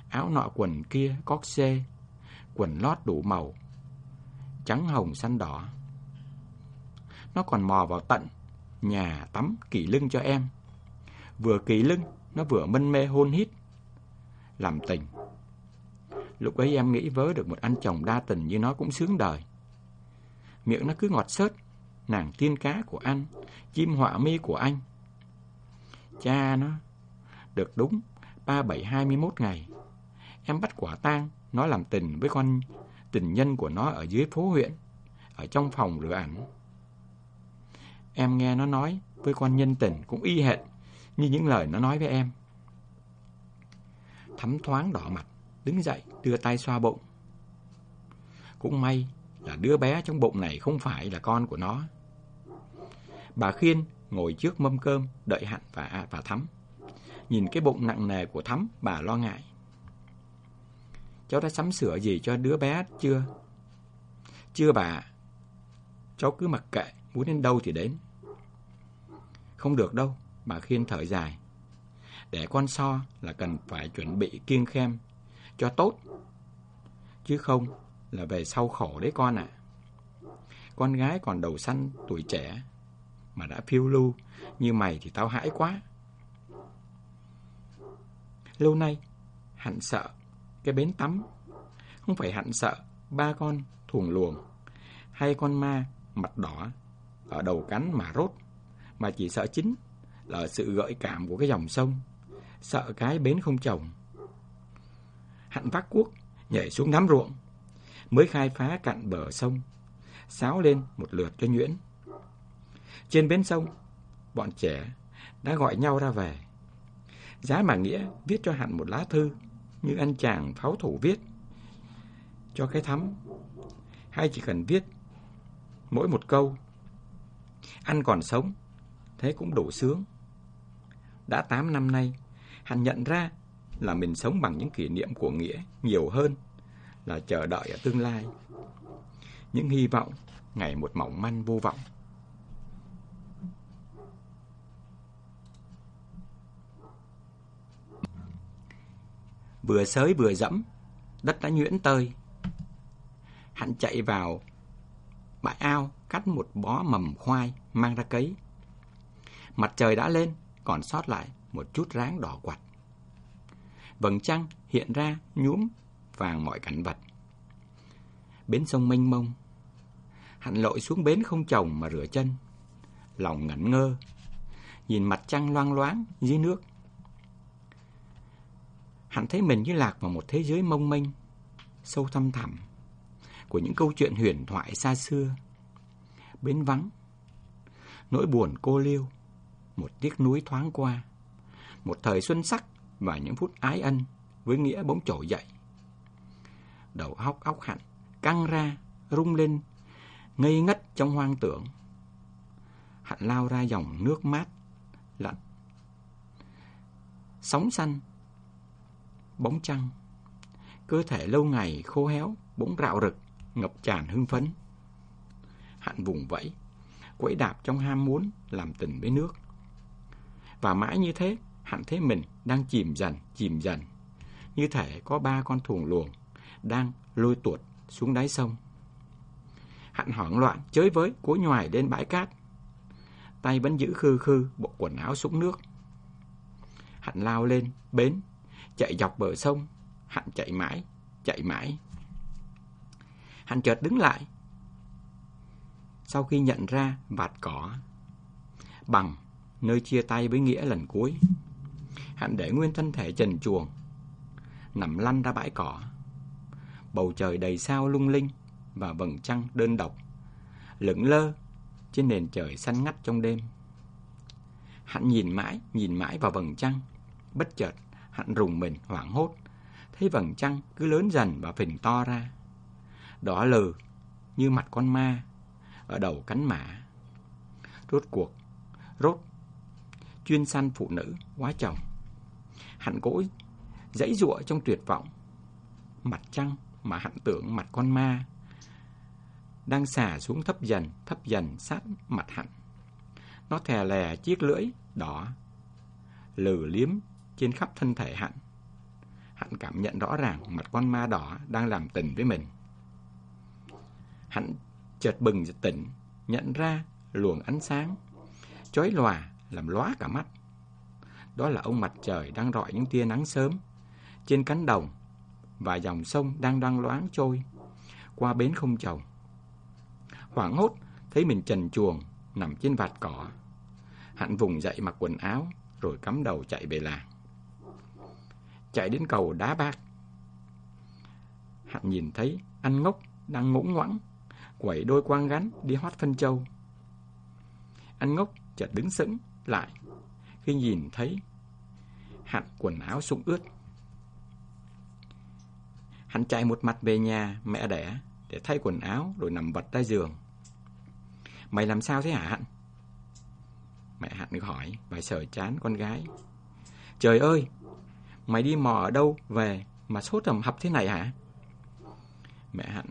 áo nọ quần kia, cóc xê, quần lót đủ màu, trắng hồng xanh đỏ. Nó còn mò vào tận nhà tắm kỳ lưng cho em. Vừa kỳ lưng, nó vừa mân mê hôn hít. Làm tình. Lúc ấy em nghĩ vớ được một anh chồng đa tình như nó cũng sướng đời. Miệng nó cứ ngọt sớt, nàng tiên cá của anh, chim họa mi của anh. Cha nó, được đúng ba bảy hai mươi mốt ngày. Em bắt quả tang, nó làm tình với con tình nhân của nó ở dưới phố huyện, ở trong phòng rửa ảnh. Em nghe nó nói với con nhân tình cũng y hệt như những lời nó nói với em. Thắm thoáng đỏ mặt, đứng dậy đưa tay xoa bụng. Cũng may là đứa bé trong bụng này không phải là con của nó. Bà Khiên ngồi trước mâm cơm đợi Hạnh và à, và Thắm. Nhìn cái bụng nặng nề của Thắm, bà lo ngại. Cháu đã sắm sửa gì cho đứa bé chưa? Chưa bà. Cháu cứ mặc kệ, muốn đến đâu thì đến. Không được đâu, bà Khiên thở dài. Để con so là cần phải chuẩn bị kiêng khem cho tốt. Chứ không là về sau khổ đấy con ạ. Con gái còn đầu xanh tuổi trẻ mà đã phiêu lưu như mày thì tao hãi quá. Lâu nay, hạnh sợ cái bến tắm. Không phải hạnh sợ ba con thuồng luồng hay con ma mặt đỏ ở đầu cắn mà rốt, mà chỉ sợ chính là sự gợi cảm của cái dòng sông sợ cái bến không chồng. Hạnh vác cuốc, nhảy xuống nắm ruộng, mới khai phá cạn bờ sông, sáo lên một lượt cho nhuyễn. Trên bến sông, bọn trẻ đã gọi nhau ra về. Giá mà Nghĩa viết cho Hạnh một lá thư như anh chàng pháo thủ viết cho cái thắm. Hay chỉ cần viết mỗi một câu. Anh còn sống, thế cũng đủ sướng. Đã 8 năm nay, Hạnh nhận ra là mình sống bằng những kỷ niệm của Nghĩa nhiều hơn là chờ đợi ở tương lai. Những hy vọng ngày một mỏng manh vô vọng. Vừa sới vừa dẫm, đất đã nhuyễn tơi. Hạnh chạy vào bãi ao cắt một bó mầm khoai mang ra cấy. Mặt trời đã lên, còn sót lại một chút ráng đỏ quặt Vầng trăng hiện ra nhuốm vàng mọi cảnh vật. Bến sông mênh mông, Hạnh lội xuống bến không chồng mà rửa chân. Lòng ngẩn ngơ, nhìn mặt trăng loang loáng dưới nước. Hạnh thấy mình như lạc vào một thế giới mông mênh, sâu thăm thẳm, của những câu chuyện huyền thoại xa xưa. Bến vắng, nỗi buồn cô liêu, một tiếc núi thoáng qua, một thời xuân sắc và những phút ái ân với nghĩa bỗng trỗi dậy. Đầu óc óc hạnh, căng ra, rung lên, ngây ngất trong hoang tưởng. Hạnh lao ra dòng nước mát, lạnh. Sóng xanh, bóng trăng. Cơ thể lâu ngày khô héo, bỗng rạo rực, ngập tràn hưng phấn. Hạnh vùng vẫy, quẫy đạp trong ham muốn làm tình với nước. Và mãi như thế, hẳn thấy mình đang chìm dần, chìm dần. Như thể có ba con thùng luồng đang lôi tuột xuống đáy sông. hạn hoảng loạn, chới với, cúi nhoài lên bãi cát. Tay vẫn giữ khư khư bộ quần áo xuống nước. hạn lao lên, bến, chạy dọc bờ sông. hạn chạy mãi, chạy mãi. hạn chợt đứng lại. Sau khi nhận ra vạt cỏ, bằng nơi chia tay với Nghĩa lần cuối. Hạnh để nguyên thân thể trần chuồng, nằm lăn ra bãi cỏ. Bầu trời đầy sao lung linh và vầng trăng đơn độc, lững lơ trên nền trời xanh ngắt trong đêm. Hạnh nhìn mãi, nhìn mãi vào vầng trăng, bất chợt Hạnh rùng mình hoảng hốt, thấy vầng trăng cứ lớn dần và phình to ra. Đỏ lừ như mặt con ma ở đầu cánh mã. Rốt cuộc, rốt chuyên săn phụ nữ quá chồng. Hạnh cố dãy dụa trong tuyệt vọng. Mặt trăng mà hạnh tưởng mặt con ma đang xả xuống thấp dần, thấp dần sát mặt hạnh. Nó thè lè chiếc lưỡi đỏ, lử liếm trên khắp thân thể hạnh. Hạnh cảm nhận rõ ràng mặt con ma đỏ đang làm tình với mình. Hạnh chợt bừng tỉnh, nhận ra luồng ánh sáng, chói lòa làm lóa cả mắt. Đó là ông mặt trời đang rọi những tia nắng sớm trên cánh đồng và dòng sông đang đang loáng trôi qua bến không chồng. Hoảng hốt, thấy mình trần chuồng nằm trên vạt cỏ. Hạnh vùng dậy mặc quần áo, rồi cắm đầu chạy về làng. Chạy đến cầu đá bạc. Hạnh nhìn thấy anh ngốc đang ngỗng ngoãng, quẩy đôi quang gắn đi hót phân châu. Anh ngốc chợt đứng sững lại khi nhìn thấy hạt quần áo sung ướt. Hắn chạy một mặt về nhà mẹ đẻ để thay quần áo rồi nằm vật ra giường. Mày làm sao thế hả Hạnh? Mẹ Hạnh hỏi và sờ chán con gái. Trời ơi, mày đi mò ở đâu về mà sốt tầm hập thế này hả? Mẹ Hạnh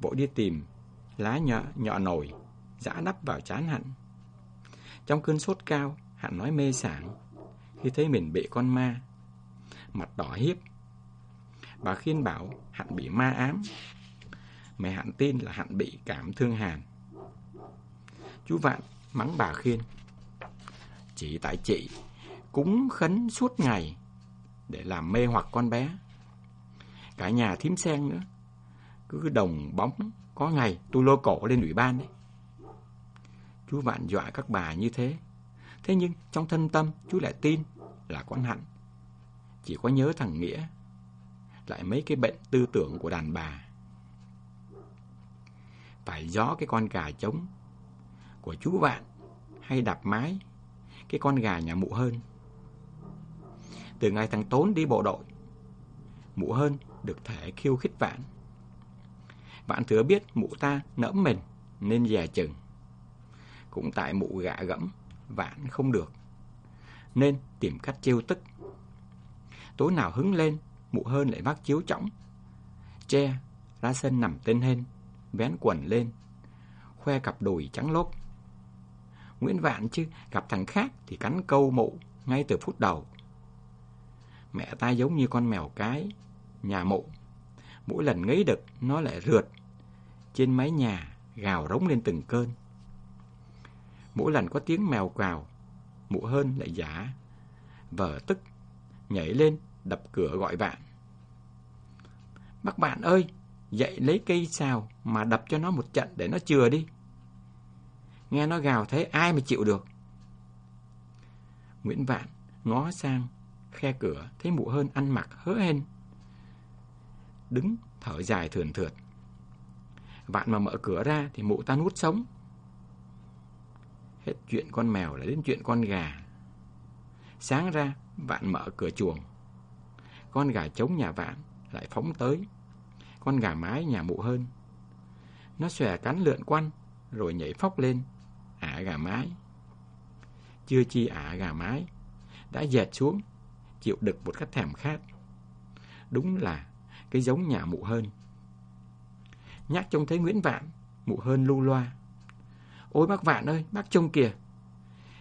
vội đi tìm lá nhọ, nhọ nổi, giã đắp vào chán Hạnh. Trong cơn sốt cao, hắn nói mê sảng khi thấy mình bị con ma. Mặt đỏ hiếp. Bà Khiên bảo hắn bị ma ám. Mẹ hắn tin là hắn bị cảm thương hàn. Chú Vạn mắng bà Khiên. Chỉ tại chị cúng khấn suốt ngày để làm mê hoặc con bé. Cả nhà thím sen nữa. Cứ đồng bóng có ngày tôi lôi cổ lên ủy ban đấy. Chú Vạn dọa các bà như thế. Thế nhưng trong thân tâm chú lại tin là quán Hạnh chỉ có nhớ thằng Nghĩa, lại mấy cái bệnh tư tưởng của đàn bà. Phải gió cái con gà trống của chú Vạn hay đạp mái cái con gà nhà mụ hơn. Từ ngày thằng Tốn đi bộ đội, mụ hơn được thể khiêu khích Vạn. Vạn thừa biết mụ ta nẫm mình nên dè chừng. Cũng tại mụ gạ gẫm, Vạn không được. Nên tìm cách trêu tức. Tối nào hứng lên, mụ hơn lại vác chiếu trõng. Che, ra sân nằm tên hên, vén quần lên, khoe cặp đùi trắng lốp. Nguyễn Vạn chứ, gặp thằng khác thì cắn câu mụ ngay từ phút đầu. Mẹ ta giống như con mèo cái, nhà mụ. Mỗi lần ngấy đực, nó lại rượt. Trên mái nhà, gào rống lên từng cơn. Mỗi lần có tiếng mèo cào, mụ hơn lại giả. Vợ tức, nhảy lên, đập cửa gọi bạn. Bác bạn ơi, dậy lấy cây xào mà đập cho nó một trận để nó chừa đi. Nghe nó gào thế ai mà chịu được. Nguyễn Vạn ngó sang khe cửa thấy mụ hơn ăn mặc hớ hên. Đứng thở dài thườn thượt. Vạn mà mở cửa ra thì mụ ta nuốt sống. Hết chuyện con mèo là đến chuyện con gà. Sáng ra, Vạn mở cửa chuồng. Con gà trống nhà Vạn lại phóng tới. Con gà mái nhà mụ hơn. Nó xòe cắn lượn quanh, rồi nhảy phóc lên, ả gà mái. Chưa chi ả gà mái, đã dẹt xuống, chịu đựng một cách thèm khát. Đúng là cái giống nhà mụ hơn. Nhắc trông thấy Nguyễn Vạn, mụ hơn lưu loa. Ôi bác Vạn ơi, bác trông kìa.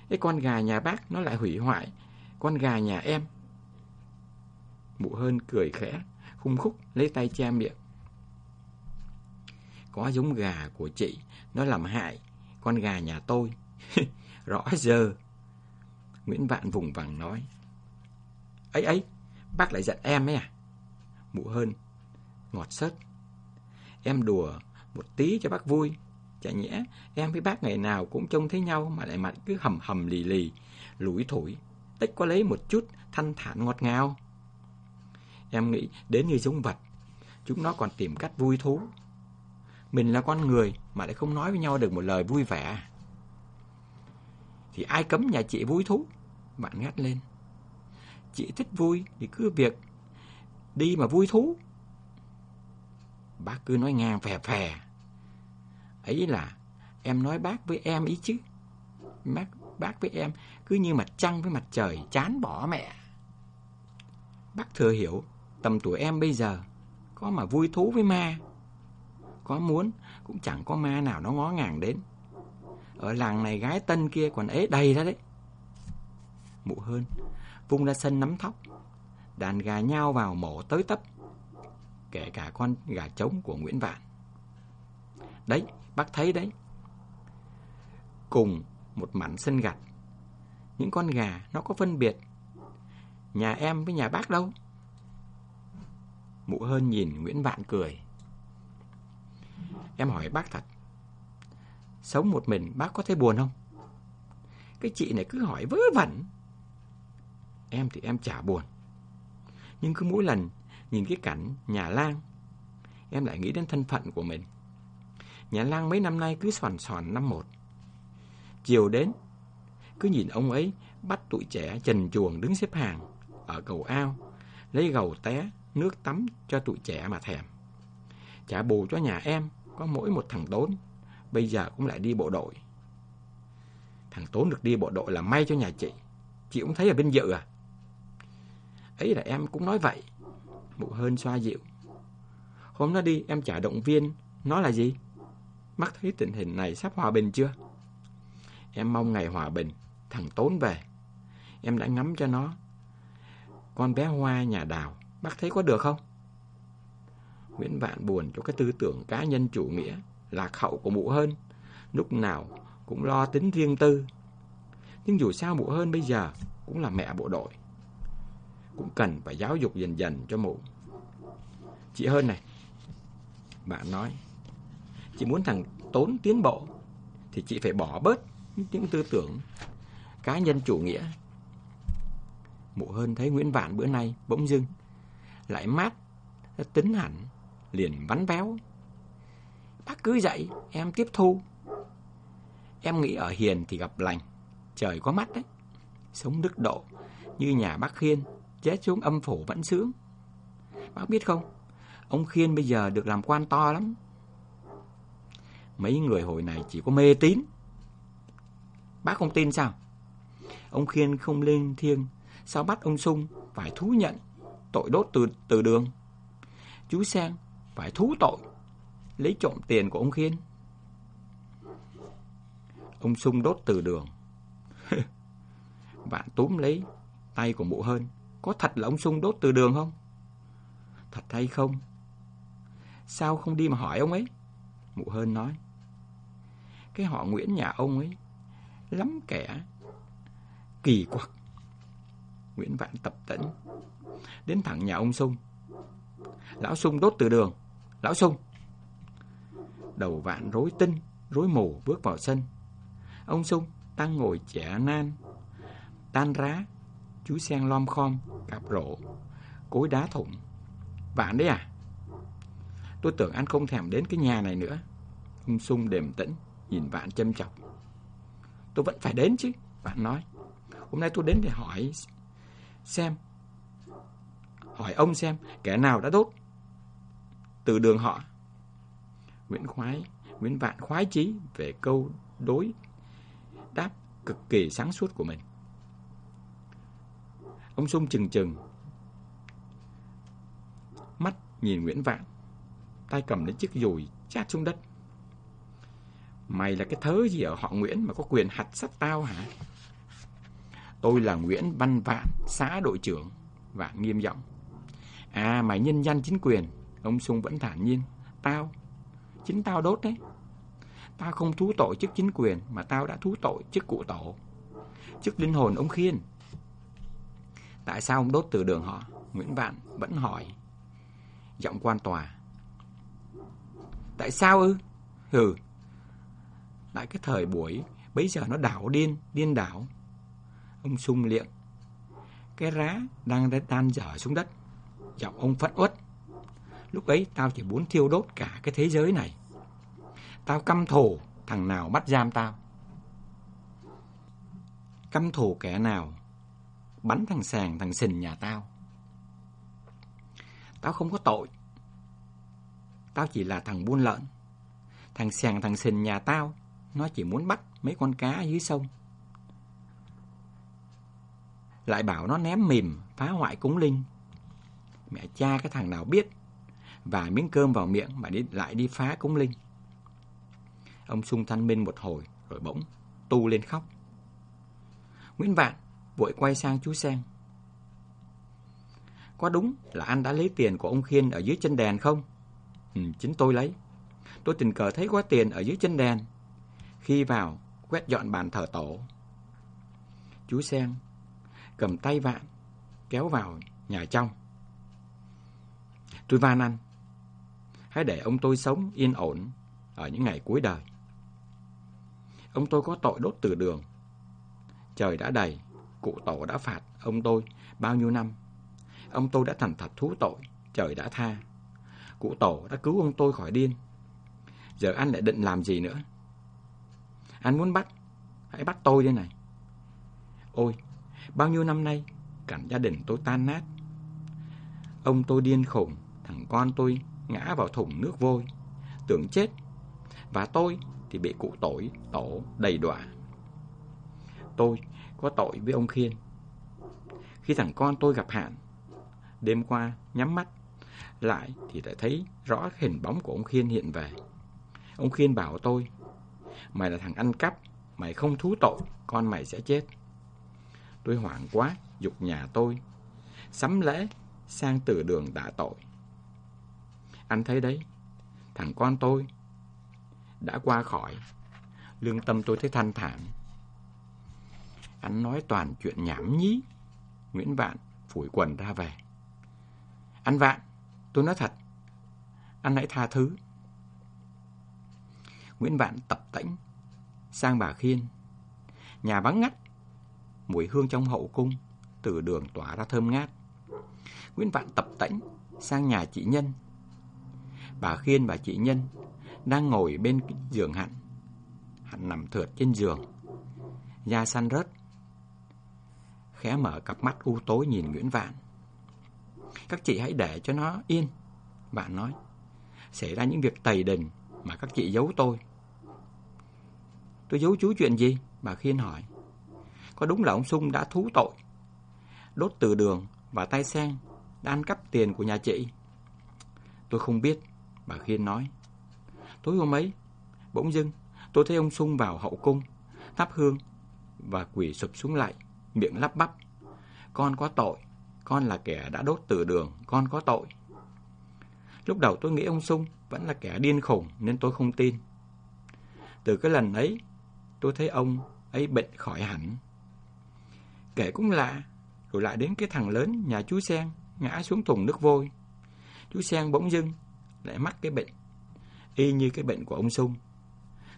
Cái con gà nhà bác nó lại hủy hoại con gà nhà em. Mụ hơn cười khẽ, khung khúc lấy tay che miệng. Có giống gà của chị, nó làm hại con gà nhà tôi. Rõ giờ. Nguyễn Vạn vùng vằng nói. Ấy ấy, bác lại giận em ấy à? Mụ hơn, ngọt sớt. Em đùa một tí cho bác vui. Chả nhẽ em với bác ngày nào cũng trông thấy nhau mà lại mặt cứ hầm hầm lì lì, lủi thủi. Tích có lấy một chút thanh thản ngọt ngào. Em nghĩ đến như giống vật, chúng nó còn tìm cách vui thú. Mình là con người mà lại không nói với nhau được một lời vui vẻ. Thì ai cấm nhà chị vui thú? Bạn ngắt lên. Chị thích vui thì cứ việc đi mà vui thú. Bác cứ nói ngang phè phè. Ấy là em nói bác với em ý chứ. Bác, bác với em cứ như mặt trăng với mặt trời chán bỏ mẹ. Bác thừa hiểu tầm tuổi em bây giờ có mà vui thú với ma. Có muốn cũng chẳng có ma nào nó ngó ngàng đến. Ở làng này gái tân kia còn ế đầy ra đấy. Mụ hơn, vung ra sân nắm thóc. Đàn gà nhau vào mổ tới tấp. Kể cả con gà trống của Nguyễn Vạn. Đấy, bác thấy đấy. Cùng một mảnh sân gạch. Những con gà nó có phân biệt. Nhà em với nhà bác đâu? Mụ hơn nhìn Nguyễn Vạn cười. Em hỏi bác thật. Sống một mình bác có thấy buồn không? Cái chị này cứ hỏi vớ vẩn. Em thì em chả buồn. Nhưng cứ mỗi lần nhìn cái cảnh nhà lang, em lại nghĩ đến thân phận của mình. Nhà lang mấy năm nay cứ soàn soàn năm một. Chiều đến, cứ nhìn ông ấy bắt tụi trẻ trần chuồng đứng xếp hàng ở cầu ao, lấy gầu té, nước tắm cho tụi trẻ mà thèm. Trả bù cho nhà em có mỗi một thằng Tốn, bây giờ cũng lại đi bộ đội. Thằng Tốn được đi bộ đội là may cho nhà chị. Chị cũng thấy ở bên dự à? Ấy là em cũng nói vậy. Mụ hơn xoa dịu. Hôm nó đi em trả động viên, nó là gì? Mắt thấy tình hình này sắp hòa bình chưa? Em mong ngày hòa bình, thằng Tốn về. Em đã ngắm cho nó. Con bé Hoa nhà đào, bác thấy có được không? Nguyễn Vạn buồn cho cái tư tưởng cá nhân chủ nghĩa, lạc hậu của mụ hơn. Lúc nào cũng lo tính riêng tư. Nhưng dù sao mụ hơn bây giờ cũng là mẹ bộ đội. Cũng cần phải giáo dục dần dần cho mụ. Chị hơn này, bạn nói, chị muốn thằng Tốn tiến bộ, thì chị phải bỏ bớt những tư tưởng cá nhân chủ nghĩa. Mụ hơn thấy Nguyễn Vạn bữa nay bỗng dưng lại mát, tính hẳn, liền vắn véo. Bác cứ dậy, em tiếp thu. Em nghĩ ở hiền thì gặp lành, trời có mắt đấy. Sống đức độ, như nhà bác Khiên, chết xuống âm phủ vẫn sướng. Bác biết không, ông Khiên bây giờ được làm quan to lắm. Mấy người hồi này chỉ có mê tín. Bác không tin sao? Ông Khiên không lên thiêng, sao bắt ông Sung phải thú nhận tội đốt từ từ đường? Chú Sang phải thú tội lấy trộm tiền của ông Khiên. Ông Sung đốt từ đường. Bạn túm lấy tay của mụ hơn. Có thật là ông Sung đốt từ đường không? Thật hay không? Sao không đi mà hỏi ông ấy? Mụ hơn nói. Cái họ Nguyễn nhà ông ấy lắm kẻ kỳ quặc. Nguyễn Vạn tập tễnh đến thẳng nhà ông Sung. Lão Sung đốt từ đường. Lão Sung. Đầu Vạn rối tinh, rối mù bước vào sân. Ông Sung đang ngồi trẻ nan, tan rá, chú sen lom khom, cặp rổ, cối đá thủng. Vạn đấy à? Tôi tưởng anh không thèm đến cái nhà này nữa. Ông Sung đềm tĩnh, nhìn bạn châm chọc. Tôi vẫn phải đến chứ, bạn nói. Hôm nay tôi đến để hỏi xem. Hỏi ông xem kẻ nào đã đốt từ đường họ. Nguyễn Khoái, Nguyễn Vạn khoái chí về câu đối đáp cực kỳ sáng suốt của mình. Ông Sung chừng chừng mắt nhìn Nguyễn Vạn, tay cầm lấy chiếc dùi chát xuống đất. Mày là cái thớ gì ở họ Nguyễn mà có quyền hạch sắt tao hả? Tôi là Nguyễn Văn Vạn, xã đội trưởng. Vạn nghiêm giọng. À, mày nhân danh chính quyền. Ông Sung vẫn thản nhiên. Tao, chính tao đốt đấy. Tao không thú tội chức chính quyền, mà tao đã thú tội chức cụ tổ. Chức linh hồn ông Khiên. Tại sao ông đốt từ đường họ? Nguyễn Vạn vẫn hỏi. Giọng quan tòa. Tại sao ư? Hừ lại cái thời buổi bấy giờ nó đảo điên, điên đảo. Ông sung liệng. Cái rá đang tan dở xuống đất. Giọng ông phẫn uất. Lúc ấy tao chỉ muốn thiêu đốt cả cái thế giới này. Tao căm thù thằng nào bắt giam tao. Căm thù kẻ nào bắn thằng sàng thằng sình nhà tao. Tao không có tội. Tao chỉ là thằng buôn lợn. Thằng sàng thằng sình nhà tao, nó chỉ muốn bắt mấy con cá dưới sông. Lại bảo nó ném mìm, phá hoại cúng linh. Mẹ cha cái thằng nào biết, và miếng cơm vào miệng mà đi lại đi phá cúng linh. Ông sung thanh minh một hồi, rồi bỗng tu lên khóc. Nguyễn Vạn vội quay sang chú Sen. Có đúng là anh đã lấy tiền của ông Khiên ở dưới chân đèn không? Ừ, chính tôi lấy. Tôi tình cờ thấy có tiền ở dưới chân đèn. Khi vào, quét dọn bàn thờ tổ. Chú Sen cầm tay Vạn, kéo vào nhà trong. Tôi van anh, hãy để ông tôi sống yên ổn ở những ngày cuối đời. Ông tôi có tội đốt từ đường. Trời đã đầy, cụ tổ đã phạt ông tôi bao nhiêu năm. Ông tôi đã thành thật thú tội, trời đã tha. Cụ tổ đã cứu ông tôi khỏi điên. Giờ anh lại định làm gì nữa? Anh muốn bắt, hãy bắt tôi đây này. Ôi, bao nhiêu năm nay, cảnh gia đình tôi tan nát. Ông tôi điên khủng, thằng con tôi ngã vào thùng nước vôi, tưởng chết. Và tôi thì bị cụ tội tổ đầy đọa. Tôi có tội với ông Khiên. Khi thằng con tôi gặp hạn, đêm qua nhắm mắt lại thì đã thấy rõ hình bóng của ông Khiên hiện về. Ông Khiên bảo tôi, mày là thằng ăn cắp, mày không thú tội, con mày sẽ chết. Tôi hoảng quá, dục nhà tôi, sắm lễ sang từ đường đã tội. Anh thấy đấy, thằng con tôi đã qua khỏi, lương tâm tôi thấy thanh thản. Anh nói toàn chuyện nhảm nhí. Nguyễn Vạn phủi quần ra về. Anh Vạn, tôi nói thật. Anh hãy tha thứ. Nguyễn Vạn tập tễnh sang bà Khiên. Nhà vắng ngắt, mùi hương trong hậu cung từ đường tỏa ra thơm ngát. Nguyễn Vạn tập tễnh sang nhà chị Nhân. Bà Khiên và chị Nhân đang ngồi bên giường Hạnh. Hạnh nằm thượt trên giường, da xanh rớt. Khẽ mở cặp mắt u tối nhìn Nguyễn Vạn. Các chị hãy để cho nó yên, Vạn nói. Xảy ra những việc tày đình mà các chị giấu tôi. Tôi giấu chú chuyện gì? Bà Khiên hỏi. Có đúng là ông Sung đã thú tội, đốt từ đường và tay sen đã ăn cắp tiền của nhà chị? Tôi không biết, bà Khiên nói. Tối hôm ấy, bỗng dưng, tôi thấy ông Sung vào hậu cung, thắp hương và quỳ sụp xuống lại, miệng lắp bắp. Con có tội, con là kẻ đã đốt từ đường, con có tội. Lúc đầu tôi nghĩ ông Sung vẫn là kẻ điên khủng nên tôi không tin. Từ cái lần ấy, tôi thấy ông ấy bệnh khỏi hẳn. Kể cũng lạ, rồi lại đến cái thằng lớn nhà chú Sen ngã xuống thùng nước vôi. Chú Sen bỗng dưng lại mắc cái bệnh, y như cái bệnh của ông Sung.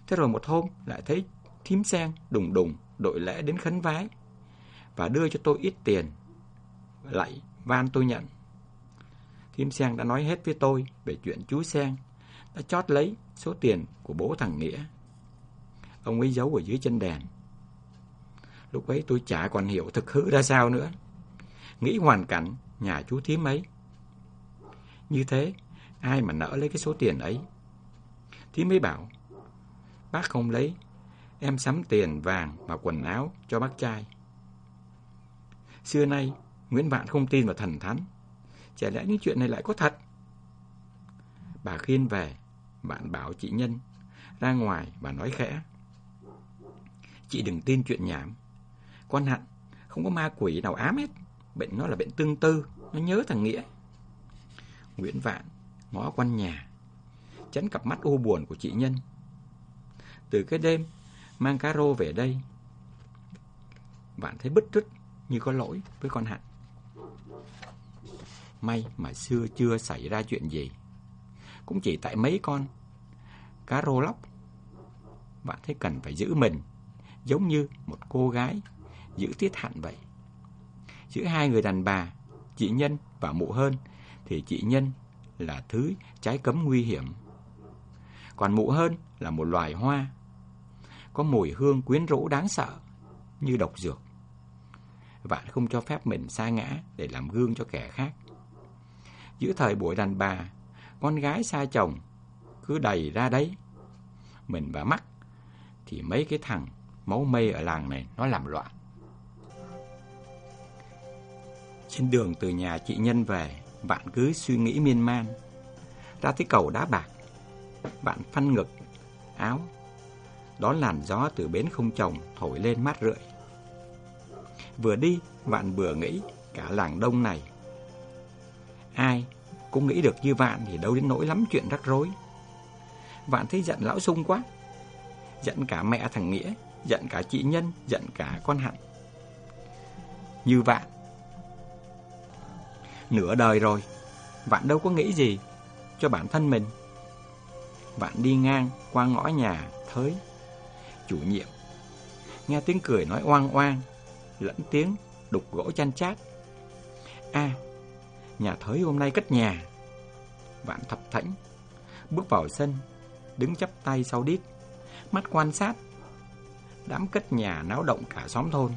Thế rồi một hôm lại thấy thím Sen đùng đùng đội lễ đến khấn vái và đưa cho tôi ít tiền. Lại van tôi nhận. Thím Sen đã nói hết với tôi về chuyện chú Sen đã chót lấy số tiền của bố thằng Nghĩa. Ông ấy giấu ở dưới chân đèn. Lúc ấy tôi chả còn hiểu thực hư ra sao nữa. Nghĩ hoàn cảnh nhà chú thím ấy. Như thế, ai mà nỡ lấy cái số tiền ấy? Thím ấy bảo, bác không lấy, em sắm tiền vàng và quần áo cho bác trai. Xưa nay, Nguyễn Vạn không tin vào thần thánh. Chả lẽ những chuyện này lại có thật? Bà khiên về, bạn bảo chị Nhân ra ngoài và nói khẽ. Chị đừng tin chuyện nhảm. Con Hạnh không có ma quỷ nào ám hết. Bệnh nó là bệnh tương tư, nó nhớ thằng Nghĩa. Nguyễn Vạn ngó quanh nhà, chấn cặp mắt u buồn của chị Nhân. Từ cái đêm mang cá rô về đây, Vạn thấy bứt rứt như có lỗi với con Hạnh. May mà xưa chưa xảy ra chuyện gì. Cũng chỉ tại mấy con cá rô lóc. Bạn thấy cần phải giữ mình, giống như một cô gái giữ tiết hạnh vậy. Giữa hai người đàn bà, chị Nhân và mụ hơn, thì chị Nhân là thứ trái cấm nguy hiểm. Còn mụ hơn là một loài hoa, có mùi hương quyến rũ đáng sợ, như độc dược. Vạn không cho phép mình sa ngã để làm gương cho kẻ khác. Giữa thời buổi đàn bà, con gái xa chồng cứ đầy ra đấy. Mình và mắt thì mấy cái thằng máu mây ở làng này nó làm loạn. Trên đường từ nhà chị Nhân về, bạn cứ suy nghĩ miên man. Ra tới cầu đá bạc, bạn phăn ngực, áo, đón làn gió từ bến không chồng thổi lên mát rượi. Vừa đi, bạn vừa nghĩ cả làng đông này. Ai cũng nghĩ được như bạn thì đâu đến nỗi lắm chuyện rắc rối. Vạn thấy giận lão sung quá. Giận cả mẹ thằng Nghĩa, giận cả chị Nhân, giận cả con Hạnh. Như vạn. Nửa đời rồi, vạn đâu có nghĩ gì cho bản thân mình. Vạn đi ngang qua ngõ nhà thới, chủ nhiệm. Nghe tiếng cười nói oang oang, lẫn tiếng đục gỗ chăn chát. a nhà thới hôm nay cất nhà. Vạn thập thảnh, bước vào sân, đứng chắp tay sau đít, mắt quan sát. Đám cất nhà náo động cả xóm thôn.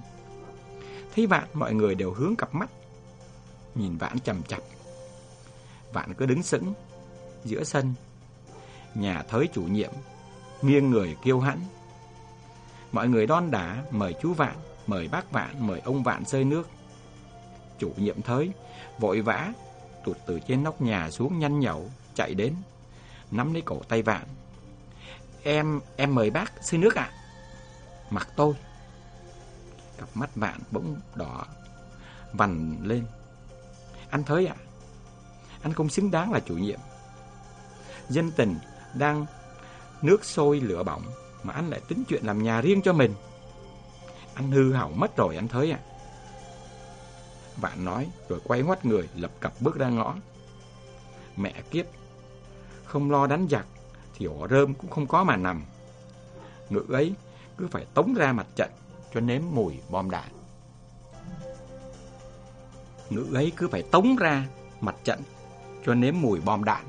Thấy vạn mọi người đều hướng cặp mắt, nhìn vạn chầm chập. Vạn cứ đứng sững, giữa sân. Nhà thới chủ nhiệm, nghiêng người kêu hãnh. Mọi người đon đá, mời chú Vạn, mời bác Vạn, mời ông Vạn rơi nước. Chủ nhiệm thới, vội vã, tụt từ trên nóc nhà xuống nhanh nhẩu, chạy đến, nắm lấy cổ tay Vạn. Em, em mời bác xin nước ạ mặt tôi. Cặp mắt Vạn bỗng đỏ, vằn lên. Anh Thới ạ, anh không xứng đáng là chủ nhiệm. Dân tình đang nước sôi lửa bỏng, mà anh lại tính chuyện làm nhà riêng cho mình. Anh hư hỏng mất rồi anh Thới ạ. Vạn nói rồi quay ngoắt người lập cặp bước ra ngõ. Mẹ kiếp, không lo đánh giặc thì ổ rơm cũng không có mà nằm. Ngữ ấy cứ phải tống ra mặt trận cho nếm mùi bom đạn. nữ ấy cứ phải tống ra mặt trận cho nếm mùi bom đạn.